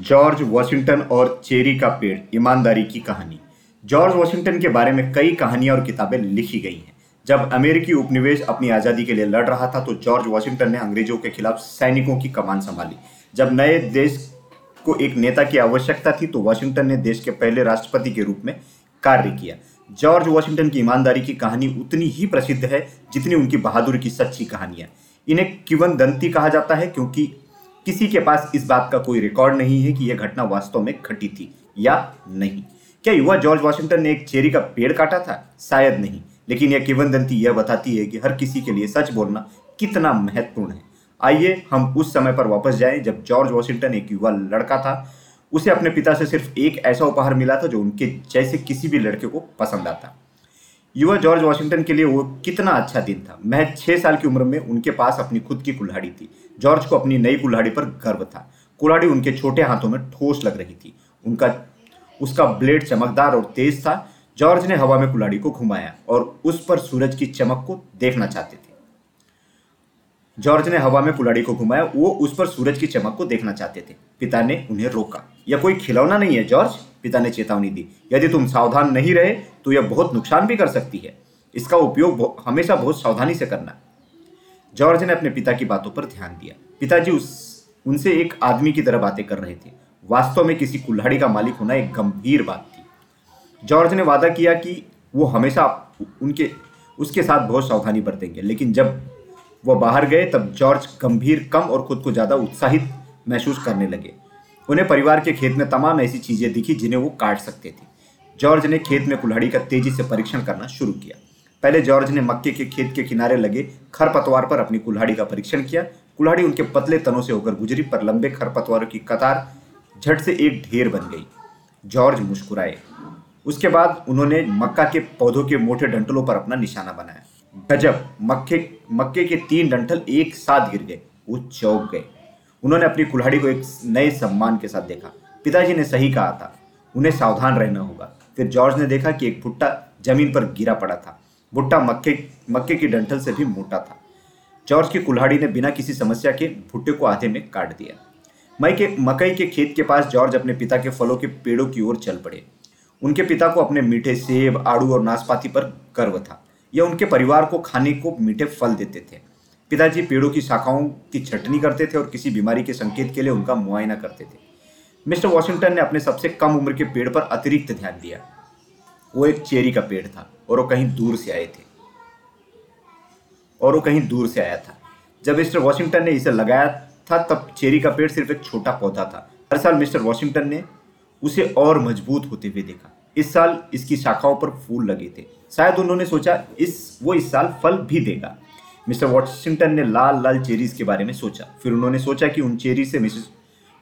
George Washington और cherry का पेड़, ईमानदारी की कहानी। जॉर्ज वॉशिंगटन के बारे में कई कहानियाँ और किताबें लिखी गई हैं। जब अमेरिकी उपनिवेश अपनी आज़ादी के लिए लड़ रहा था तो जॉर्ज वॉशिंगटन ने अंग्रेज़ों के खिलाफ सैनिकों की कमान संभाली। जब नए देश को एक नेता की आवश्यकता थी तो वॉशिंगटन ने देश के पहले राष्ट्रपति के रूप में कार्य किया। जॉर्ज वॉशिंगटन की ईमानदारी की कहानी उतनी ही प्रसिद्ध है जितनी उनकी बहादुरी की सच्ची कहानियाँ। इन्हें किवन दंती कहा जाता है, क्योंकि किसी के पास इस बात का कोई रिकॉर्ड नहीं है कि यह घटना वास्तव में घटी थी या नहीं। क्या युवा जॉर्ज वॉशिंगटन ने एक चेरी का पेड़ काटा था? शायद नहीं, लेकिन यह किवनदंती यह बताती है कि हर किसी के लिए सच बोलना कितना महत्वपूर्ण है। आइए हम उस समय पर वापस जाएँ जब जॉर्ज वॉशिंगटन एक युवा लड़का था। उसे अपने पिता से सिर्फ़ एक ऐसा उपहार मिला था जो उनके जैसे किसी भी लड़के को पसंद आता। युवा जॉर्ज वॉशिंगटन के लिए वो कितना अच्छा दिन था। महज छह साल की उम्र में उनके पास अपनी खुद की कुल्हाड़ी थी। जॉर्ज को अपनी नई कुल्हाड़ी पर गर्व था। कुल्हाड़ी उनके छोटे हाथों में ठोस लग रही थी। उनका, उसका ब्लेड चमकदार और तेज था। जॉर्ज ने हवा में कुल्हाड़ी को घुमाया और उस पर सूरज की चमक को देखना चाहते थे। जॉर्ज ने हवा में कुल्हाड़ी को घुमाया, वो उस पर सूरज की चमक को देखना चाहते थे। पिता ने उन्हें रोका। यह कोई खिलौना नहीं है, जॉर्ज? पिता ने चेतावनी दी। यदि तुम सावधान नहीं रहे तो यह बहुत नुकसान भी कर सकती है। इसका उपयोग हमेशा बहुत सावधानी से करना। जॉर्ज ने अपने पिता की बातों पर ध्यान दिया। पिताजी उस, उनसे एक आदमी की तरह बातें कर रहे थे। वास्तव में किसी कुल्हाड़ी का मालिक होना एक गंभीर बात थी। जॉर्ज ने वादा किया कि वो हमेशा उनके, उसके साथ बहुत सावधानी बरतेंगे, लेकिन जब वह बाहर गए, तब जॉर्ज गंभीर, कम और खुद को ज़्यादा उत्साहित महसूस करने लगे। उन्हें परिवार के खेत में तमाम ऐसी चीज़ें दिखी जिन्हें वो काट सकते थे। जॉर्ज ने खेत में कुल्हाड़ी का तेज़ी से परीक्षण करना शुरू किया। पहले जॉर्ज ने मक्के के खेत के किनारे लगे खरपतवार पर अपनी कुल्हाड़ी का परीक्षण किया। कुल्हाड़ी उनके पतले तनों से होकर गुजरी, पर लंबे खरपतवारों की कतार झट से एक ढेर बन गई। जॉर्ज मुस्कुराए। उसके बाद उन्होंने मक्का के पौधों के मोटे डंटलों पर अपना निशाना बनाया। गजब, मक्के मक्के के तीन डंठल एक साथ गिर गए, वो चौक गए। उन्होंने अपनी कुल्हाड़ी को एक नए सम्मान के साथ देखा। पिताजी ने सही कहा था, उन्हें सावधान रहना होगा। फिर जॉर्ज ने देखा कि एक भुट्टा ज़मीन पर गिरा पड़ा था। भुट्टा मक्के मक्के की डंठल से भी मोटा था। जॉर्ज की कुल्हाड़ी ने बिना किसी समस्या के भुट्टे को आधे में काट दिया। मई के, मकई के खेत के पास जॉर्ज अपने पिता के फलों के पेड़ों की ओर चल पड़े। उनके पिता को अपने मीठे सेब, आड़ू और नाशपाती पर गर्व था। यह उनके परिवार को खाने को मीठे फल देते थे। पिताजी पेड़ों की शाखाओं की छटनी करते थे और किसी बीमारी के संकेत के लिए उनका मुआयना करते थे। मिस्टर वॉशिंगटन ने अपने सबसे कम उम्र के पेड़ पर अतिरिक्त ध्यान दिया। वो एक चेरी का पेड़ था। और वो कहीं दूर से आए थे। और वो कहीं दूर से आया था। जब मिस्टर वॉशिंगटन ने इसे लगाया था, तब चेरी का पेड़ सिर्फ़ एक छोटा पौधा था। हर साल मिस्टर वॉशिंगटन ने उसे और मज़बूत होते हुए देखा। इस साल इसकी शाखाओं पर फूल लगे थे। शायद उन्होंने सोचा, इस, वो इस साल फल भी देगा। मिस्टर वॉशिंगटन ने लाल लाल चेरीज के बारे में सोचा। फिर उन्होंने सोचा कि उन चेरी से मिसेस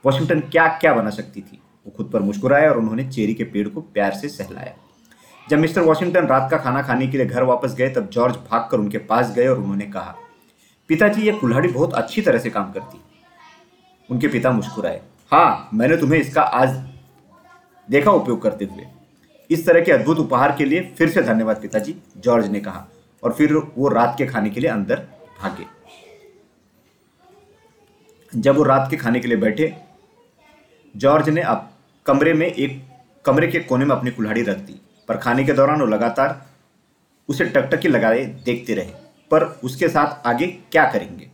वॉशिंगटन क्या क्या बना सकती थी। वो खुद पर मुस्कुराया और उन्होंने चेरी के पेड़ को प्यार से सहलाया। जब मिस्टर वॉशिंगटन रात का खाना खाने के लिए घर वापस गए, तब जॉर्ज भागकर उनके पास गए और उन्होंने कहा, पिताजी, ये कुल्हाड़ी बहुत अच्छी तरह से काम करती उनके पिता मुस्कुराए हाँ मैंने तुम्हें इसका आज देखा उपयोग करते हुए। इस तरह के अद्भुत उपहार के लिए फिर से धन्यवाद पिताजी, जॉर्ज ने कहा, और फिर वो रात के खाने के लिए अंदर भागे। जब वो रात के खाने के लिए बैठे, जॉर्ज ने अब कमरे में एक, कमरे के कोने में अपनी कुल्हाड़ी रख दी। पर खाने के दौरान वो लगातार उसे टकटकी लगाए, देखते रहे। पर उसके साथ आगे क्या करेंगे?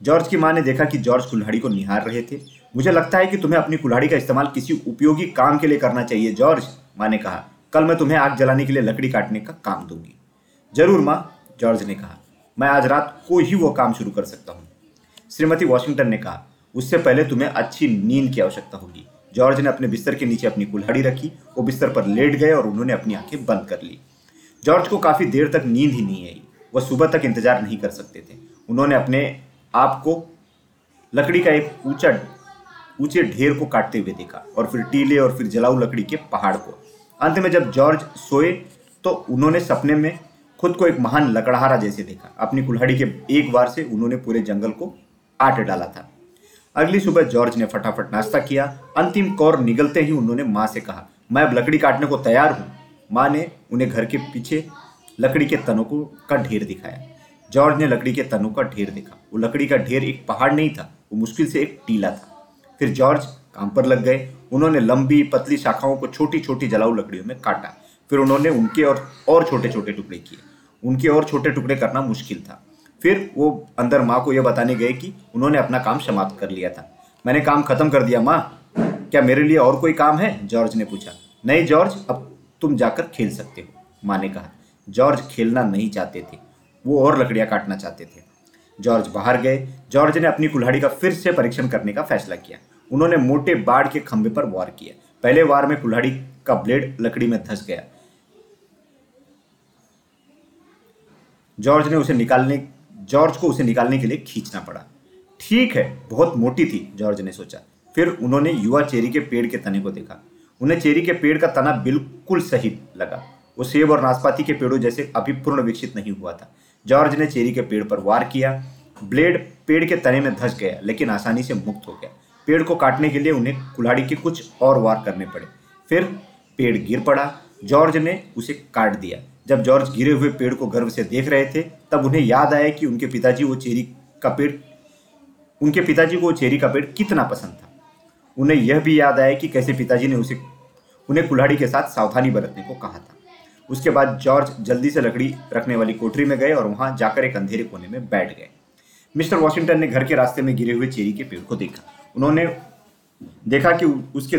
जॉर्ज की माँ ने देखा कि जॉर्ज कुल्हाड़ी को निहार रहे थे। मुझे लगता है कि तुम्हें अपनी कुल्हाड़ी का इस्तेमाल किसी उपयोगी काम के लिए करना चाहिए, जॉर्ज, माँ ने कहा। कल मैं तुम्हें आग जलाने के लिए लकड़ी काटने का काम दूँगी। ज़रूर, माँ, जॉर्ज ने कहा। मैं आज रात को ही वो काम शुरू कर सकता हूँ। श्रीमती वॉशिंगटन ने कहा, उससे पहले तुम्हें अच्छी नींद की आवश्यकता होगी। जॉर्ज ने अपने बिस्तर के नीचे अपनी कुल्हाड़ी रखी, वो बिस्तर पर लेट गए और उन्होंने अपनी आँखें बंद कर ली। जॉर्ज को काफ़ी देर तक नींद ही नहीं आई। वह सुबह तक इंतज़ार नहीं कर सकते थे। उन्होंने अपने आप को लकड़ी का एक ऊँचा, ऊँचे ढेर को काटते हुए देखा और फिर टीले और फिर जलाऊ लकड़ी के पहाड़ को। अंत में जब जॉर्ज सोए तो उन्होंने सपने में खुद को एक महान लकड़हारा जैसे देखा। अपनी कुल्हाड़ी के एक बार से उन्होंने पूरे जंगल को आट डाला था। अगली सुबह जॉर्ज ने फटाफट नाश्ता किया। अंतिम कौर निगलते ही उन्होंने माँ से कहा, मैं अब लकड़ी काटने को तैयार हूँ। माँ ने उन्हें घर के पीछे लकड़ी के तनों को का ढेर दिखाया। जॉर्ज ने लकड़ी के तनों का ढेर देखा। वो लकड़ी का ढेर एक पहाड़ नहीं था, वो मुश्किल से एक टीला था। फिर जॉर्ज काम पर लग गए। उन्होंने लंबी पतली शाखाओं को छोटी छोटी जलाऊ लकड़ियों में काटा। फिर उन्होंने उनके और और छोटे छोटे टुकड़े किए। उनके और छोटे टुकड़े करना मुश्किल था। फिर वो अंदर माँ को यह बताने गए कि उन्होंने अपना काम समाप्त कर लिया था। मैंने काम खत्म कर दिया, माँ। क्या मेरे लिए और कोई काम है? जॉर्ज ने पूछा। नहीं, जॉर्ज, अब तुम जाकर खेल सकते हो, माँ ने कहा। जॉर्ज खेलना नहीं चाहते थे। वो और लकड़ियाँ काटना चाहते थे। जॉर्ज बाहर गए। जॉर्ज ने अपनी कुल्हाड़ी का फिर से परीक्षण करने का फैसला किया। उन्होंने मोटे बाढ़ के खंभे पर वार किया। पहले वार में कुल्हाड़ी का ब्लेड लकड़ी में धस गया। जॉर्ज ने उसे निकालने जॉर्ज को उसे निकालने के लिए खींचना पड़ा। ठीक है, बहुत मोटी थी, जॉर्ज ने सोचा। फिर उन्होंने युवा चेरी के पेड़ के तने को देखा। उन्हें चेरी के पेड़ का तना बिल्कुल सही लगा। वो सेब और नाशपाती के पेड़ों जैसे अभी पूर्ण विकसित नहीं हुआ था। जॉर्ज ने चेरी के पेड़ पर वार किया। ब्लेड पेड़ के तने में धस गया, लेकिन आसानी से मुक्त हो गया। पेड़ को काटने के लिए उन्हें कुल्हाड़ी के कुछ और वार करने पड़े। फिर पेड़ गिर पड़ा। जॉर्ज ने उसे काट दिया। जब जॉर्ज गिरे हुए पेड़ को गर्व से देख रहे थे, तब उन्हें याद आया कि उनके पिताजी वो चेरी का पेड़, उनके पिताजी को वो चेरी का पेड़ कितना पसंद था। उन्हें यह भी याद आया कि कैसे पिताजी ने उसे, उन्हें कुल्हाड़ी के साथ सावधानी बरतने को कहा था। उसके बाद जॉर्ज जल्दी से लकड़ी रखने वाली कोठरी में गए और वहाँ जाकर एक अंधेरे कोने में बैठ गए। मिस्टर वॉशिंगटन ने घर के रास्ते में गिरे हुए चेरी के पेड़ को देखा। उन्होंने देखा कि उसके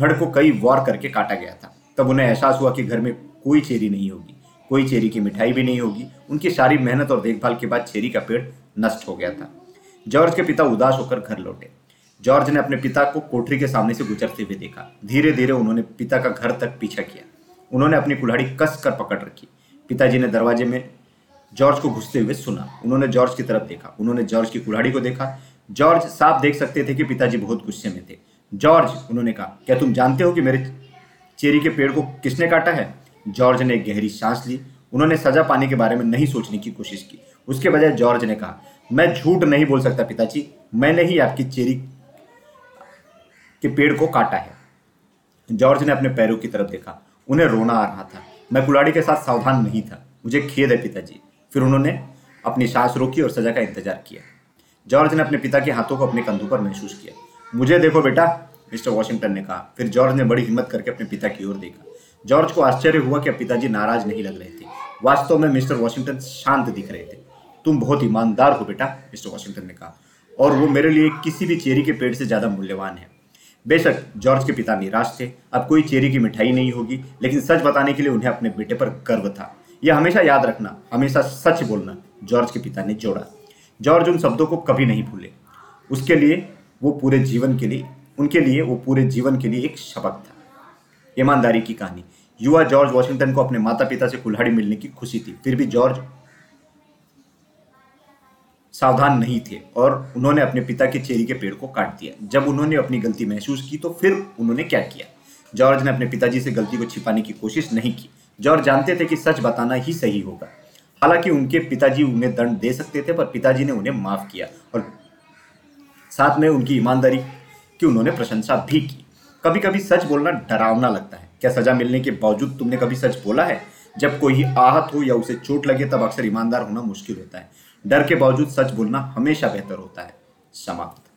धड़ को कई वार करके काटा गया था। तब उन्हें एहसास हुआ कि घर में कोई चेरी नहीं होगी। कोई चेरी की मिठाई भी नहीं होगी। उनकी सारी मेहनत और देखभाल के बाद चेरी का पेड़ नष्ट हो गया था। जॉर्ज के पिता उदास होकर घर लौटे। जॉर्ज ने अपने पिता को कोठरी के सामने से गुजरते हुए देखा। धीरे धीरे उन्होंने पिता का घर तक पीछा किया। उन्होंने अपनी कुल्हाड़ी कस कर पकड़ रखी। पिताजी ने दरवाजे में जॉर्ज को घुसते हुए सुना। उन्होंने जॉर्ज की तरफ़ देखा। उन्होंने जॉर्ज की कुल्हाड़ी को देखा। जॉर्ज साफ़ देख सकते थे कि पिताजी बहुत गुस्से में थे। जॉर्ज, उन्होंने कहा, क्या तुम जानते हो कि मेरे चेरी के पेड़ को किसने काटा है? जॉर्ज ने गहरी सांस ली। उन्होंने सजा पाने के बारे में नहीं सोचने की कोशिश की। उसके बजाय जॉर्ज ने कहा, मैं झूठ नहीं बोल सकता पिताजी। मैंने ही आपकी चेरी के पेड़ को काटा है। जॉर्ज ने अपने पैरों की तरफ़ देखा। उन्हें रोना आ रहा था। मैं कुलाड़ी के साथ सावधान नहीं था। मुझे खेद है पिताजी। फिर उन्होंने अपनी सांस रोकी और सजा का इंतज़ार किया। जॉर्ज ने अपने पिता के हाथों को अपने कंधों पर महसूस किया। मुझे देखो बेटा, मिस्टर वॉशिंगटन ने कहा। फिर जॉर्ज ने बड़ी हिम्मत करके अपने पिता की ओर देखा। जॉर्ज को आश्चर्य हुआ कि पिताजी नाराज़ नहीं लग रहे थे। वास्तव में मिस्टर वॉशिंगटन शांत दिख रहे थे। तुम बहुत ईमानदार हो बेटा, मिस्टर वॉशिंगटन ने कहा, और वो मेरे लिए किसी भी चेरी के पेड़ से ज़्यादा मूल्यवान है। बेशक जॉर्ज के पिता निराश थे, अब कोई चेरी की मिठाई नहीं होगी, लेकिन सच बताने के लिए उन्हें अपने बेटे पर गर्व था। यह हमेशा याद रखना, हमेशा सच बोलना, जॉर्ज के पिता ने जोड़ा। जॉर्ज उन शब्दों को कभी नहीं भूले। उसके लिए, वो पूरे जीवन के लिए, उनके लिए, वो पूरे जीवन के लिए एक शबक था। ईमानदारी की कहानी। युवा जॉर्ज वॉशिंगटन को अपने माता पिता से कुल्हाड़ी मिलने की खुशी थी। फिर भी जॉर्ज सावधान नहीं थे और उन्होंने अपने पिता के चेरी के पेड़ को काट दिया। जब उन्होंने अपनी गलती महसूस की तो फिर उन्होंने क्या किया? जॉर्ज ने अपने पिताजी से गलती को छिपाने की कोशिश नहीं की। जॉर्ज जानते थे कि सच बताना ही सही होगा। हालाँकि उनके पिताजी उन्हें दंड दे सकते थे, पर पिताजी ने उन्हें माफ़ किया और साथ में उनकी ईमानदारी की उन्होंने प्रशंसा भी की। कभी कभी सच बोलना डरावना लगता है। क्या सजा मिलने के बावजूद तुमने कभी सच बोला है? जब कोई आहत हो या उसे चोट लगे, तब अक्सर ईमानदार होना मुश्किल होता है। डर के बावजूद सच बोलना हमेशा बेहतर होता है। समाप्त।